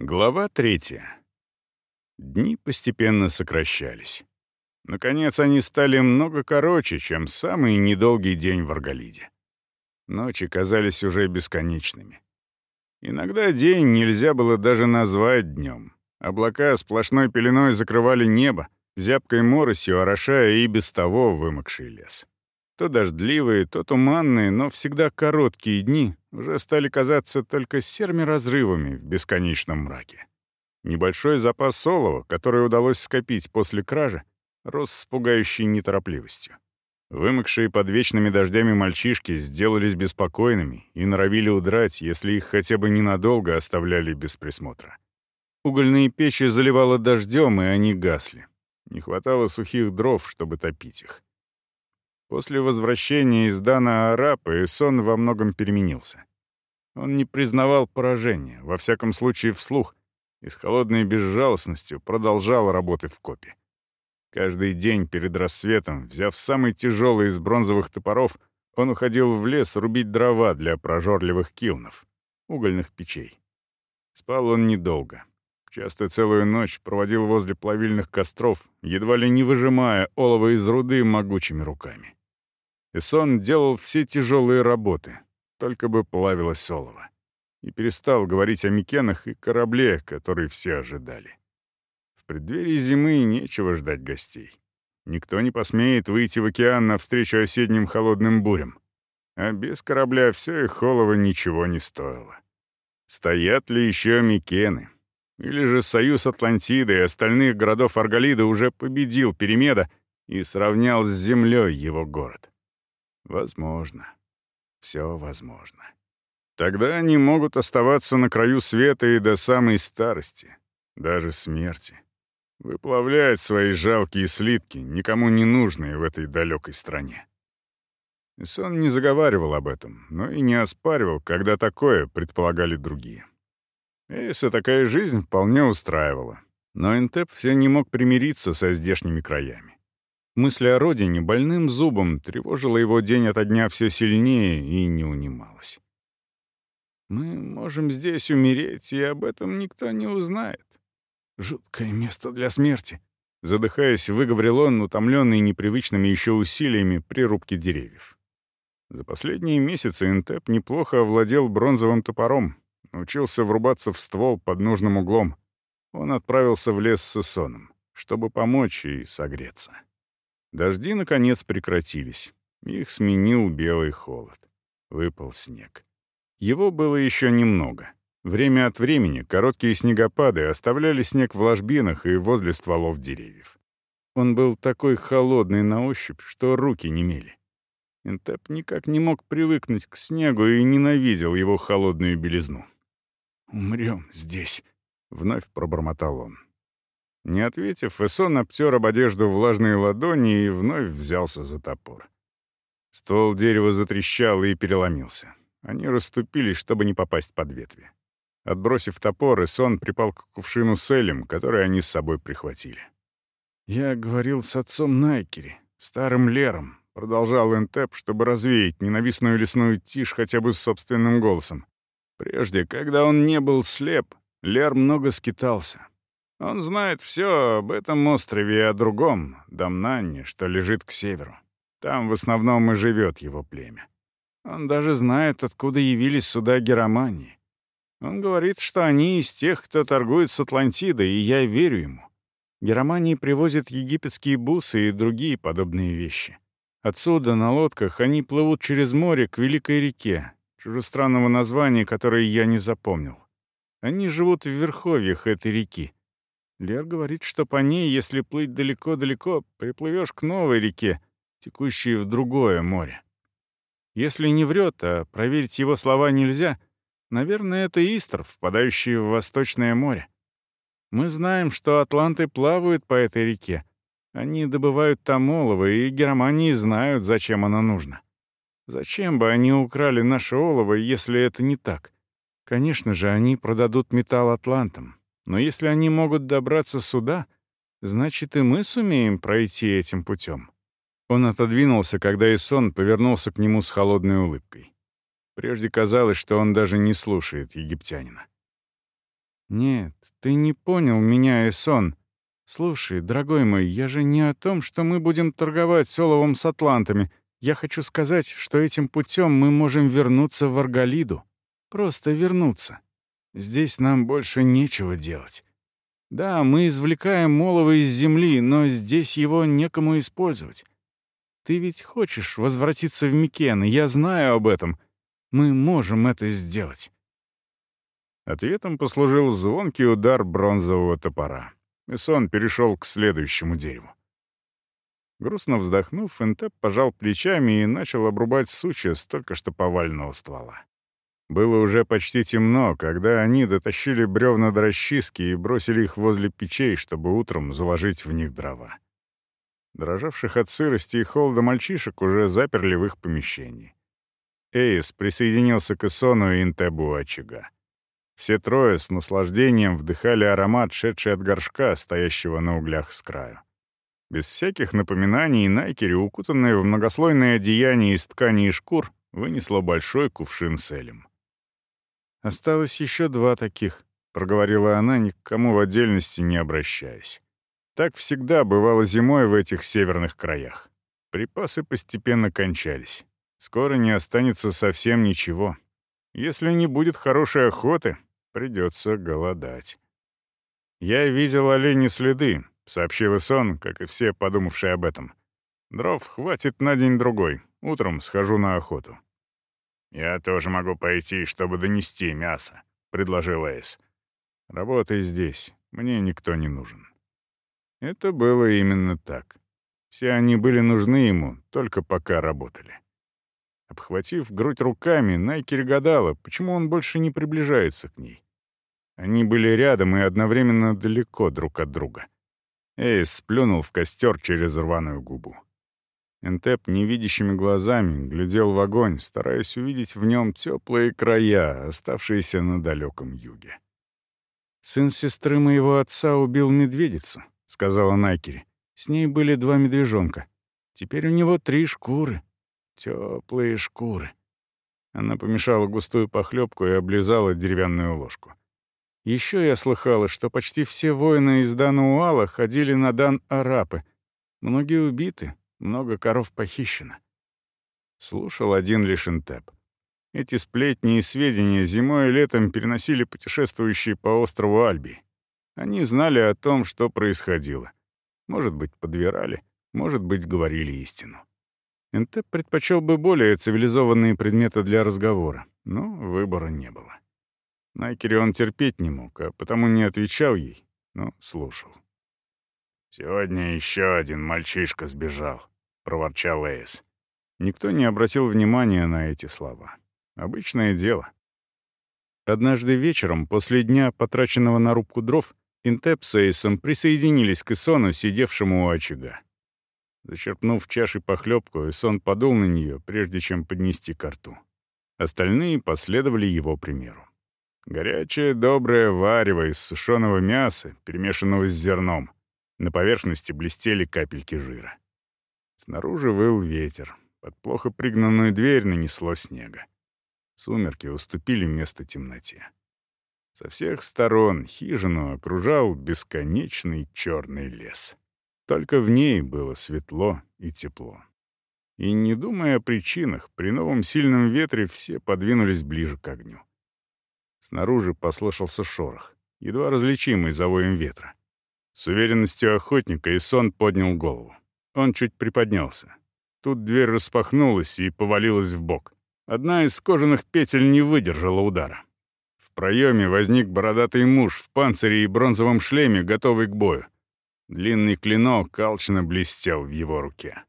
Глава третья. Дни постепенно сокращались. Наконец, они стали много короче, чем самый недолгий день в Арголиде. Ночи казались уже бесконечными. Иногда день нельзя было даже назвать днем. Облака сплошной пеленой закрывали небо, зябкой моросью орошая и без того вымокший лес. То дождливые, то туманные, но всегда короткие дни уже стали казаться только серыми разрывами в бесконечном мраке. Небольшой запас солова, который удалось скопить после кражи, рос с пугающей неторопливостью. Вымокшие под вечными дождями мальчишки сделались беспокойными и норовили удрать, если их хотя бы ненадолго оставляли без присмотра. Угольные печи заливало дождем, и они гасли. Не хватало сухих дров, чтобы топить их. После возвращения из Дана Арапа Эсон во многом переменился. Он не признавал поражения, во всяком случае вслух, и с холодной безжалостностью продолжал работы в копе. Каждый день перед рассветом, взяв самый тяжелый из бронзовых топоров, он уходил в лес рубить дрова для прожорливых килнов, угольных печей. Спал он недолго. Часто целую ночь проводил возле плавильных костров, едва ли не выжимая олово из руды могучими руками. Эсон делал все тяжелые работы, только бы плавилось олово. И перестал говорить о Микенах и корабле, который все ожидали. В преддверии зимы нечего ждать гостей. Никто не посмеет выйти в океан навстречу осенним холодным бурям. А без корабля все их олово ничего не стоило. Стоят ли еще Микены? Или же союз Атлантиды и остальных городов Арголида уже победил Перемеда и сравнял с землей его город? Возможно. Все возможно. Тогда они могут оставаться на краю света и до самой старости, даже смерти. Выплавлять свои жалкие слитки, никому не нужные в этой далекой стране. Сон не заговаривал об этом, но и не оспаривал, когда такое предполагали другие. Эйса такая жизнь вполне устраивала, но Энтеп все не мог примириться со здешними краями. Мысль о родине больным зубом тревожила его день ото дня все сильнее и не унималась. «Мы можем здесь умереть, и об этом никто не узнает. Жуткое место для смерти», — задыхаясь, выговорил он, утомленный непривычными еще усилиями при рубке деревьев. За последние месяцы Интеп неплохо овладел бронзовым топором, научился врубаться в ствол под нужным углом. Он отправился в лес с Соном, чтобы помочь и согреться. Дожди, наконец, прекратились. Их сменил белый холод. Выпал снег. Его было еще немного. Время от времени короткие снегопады оставляли снег в ложбинах и возле стволов деревьев. Он был такой холодный на ощупь, что руки немели. Интеп никак не мог привыкнуть к снегу и ненавидел его холодную белизну. «Умрем здесь», — вновь пробормотал он. Не ответив, Эсон обтер об одежду влажные ладони и вновь взялся за топор. Ствол дерева затрещал и переломился. Они расступились, чтобы не попасть под ветви. Отбросив топор, Эсон припал к кувшину с элем, который они с собой прихватили. «Я говорил с отцом Найкери, старым Лером», — продолжал Энтеп, чтобы развеять ненавистную лесную тишь хотя бы собственным голосом. Прежде, когда он не был слеп, Лер много скитался. Он знает все об этом острове и о другом, Дамнанне, что лежит к северу. Там в основном и живет его племя. Он даже знает, откуда явились сюда геромании. Он говорит, что они из тех, кто торгует с Атлантидой, и я верю ему. Геромании привозят египетские бусы и другие подобные вещи. Отсюда, на лодках, они плывут через море к Великой реке, чужестранного названия, которое я не запомнил. Они живут в верховьях этой реки, Лер говорит, что по ней, если плыть далеко-далеко, приплывешь к новой реке, текущей в другое море. Если не врет, а проверить его слова нельзя, наверное, это Истр, впадающий в Восточное море. Мы знаем, что атланты плавают по этой реке. Они добывают там олово, и германии знают, зачем оно нужно. Зачем бы они украли наше олово, если это не так? Конечно же, они продадут металл атлантам, но если они могут добраться сюда, значит, и мы сумеем пройти этим путем. Он отодвинулся, когда Исон повернулся к нему с холодной улыбкой. Прежде казалось, что он даже не слушает египтянина. «Нет, ты не понял меня, Эсон. Слушай, дорогой мой, я же не о том, что мы будем торговать с оловом с атлантами. Я хочу сказать, что этим путем мы можем вернуться в Арголиду. Просто вернуться. Здесь нам больше нечего делать. Да, мы извлекаем молово из земли, но здесь его некому использовать. Ты ведь хочешь возвратиться в Микены, я знаю об этом. Мы можем это сделать. Ответом послужил звонкий удар бронзового топора. И сон перешел к следующему дереву. Грустно вздохнув, Энтеп пожал плечами и начал обрубать сучья с только что повального ствола. Было уже почти темно, когда они дотащили бревна до расчистки и бросили их возле печей, чтобы утром заложить в них дрова. Дрожавших от сырости и холода мальчишек уже заперли в их помещении. Эйс присоединился к Исону и Интебу очага. Все трое с наслаждением вдыхали аромат, шедший от горшка, стоящего на углях с краю. Без всяких напоминаний Найкери, укутанная в многослойное одеяние из ткани и шкур, вынесла большой кувшин с элем. «Осталось еще два таких», — проговорила она, ни к кому в отдельности не обращаясь. Так всегда бывало зимой в этих северных краях. Припасы постепенно кончались. Скоро не останется совсем ничего. Если не будет хорошей охоты, Придется голодать. «Я видел оленей следы», — сообщил Исон, как и все, подумавшие об этом. «Дров хватит на день-другой. Утром схожу на охоту». «Я тоже могу пойти, чтобы донести мясо», — предложил Эйс. «Работай здесь. Мне никто не нужен». Это было именно так. Все они были нужны ему, только пока работали. Обхватив грудь руками, Найкер гадала, почему он больше не приближается к ней. Они были рядом и одновременно далеко друг от друга. Эйс сплюнул в костер через рваную губу. Энтеп невидящими глазами глядел в огонь, стараясь увидеть в нем теплые края, оставшиеся на далеком юге. «Сын сестры моего отца убил медведицу», — сказала Найкери. «С ней были два медвежонка. Теперь у него три шкуры. Теплые шкуры». Она помешала густую похлебку и облизала деревянную ложку. Еще я слыхала, что почти все воины из Дануала ходили на Дан-Арапы. Многие убиты, много коров похищено. Слушал один лишь Интеп. Эти сплетни и сведения зимой и летом переносили путешествующие по острову Альби. Они знали о том, что происходило. Может быть, подвирали, может быть, говорили истину. Интеп предпочел бы более цивилизованные предметы для разговора, но выбора не было. Найкере он терпеть не мог, а потому не отвечал ей, но слушал. «Сегодня еще один мальчишка сбежал», — проворчал Эйс. Никто не обратил внимания на эти слова. Обычное дело. Однажды вечером, после дня, потраченного на рубку дров, Интеп с Эйсом присоединились к Исону, сидевшему у очага. Зачерпнув чашей похлебку, Исон подул на нее, прежде чем поднести ко рту. Остальные последовали его примеру. Горячее доброе варево из сушеного мяса, перемешанного с зерном. На поверхности блестели капельки жира. Снаружи выл ветер. Под плохо пригнанную дверь нанесло снега. Сумерки уступили место темноте. Со всех сторон хижину окружал бесконечный черный лес. Только в ней было светло и тепло. И не думая о причинах, при новом сильном ветре все подвинулись ближе к огню. Снаружи послышался шорох, едва различимый за воем ветра. С уверенностью охотника Исон поднял голову. Он чуть приподнялся. Тут дверь распахнулась и повалилась в бок. Одна из кожаных петель не выдержала удара. В проеме возник бородатый муж в панцире и бронзовом шлеме, готовый к бою. Длинный клинок алчно блестел в его руке.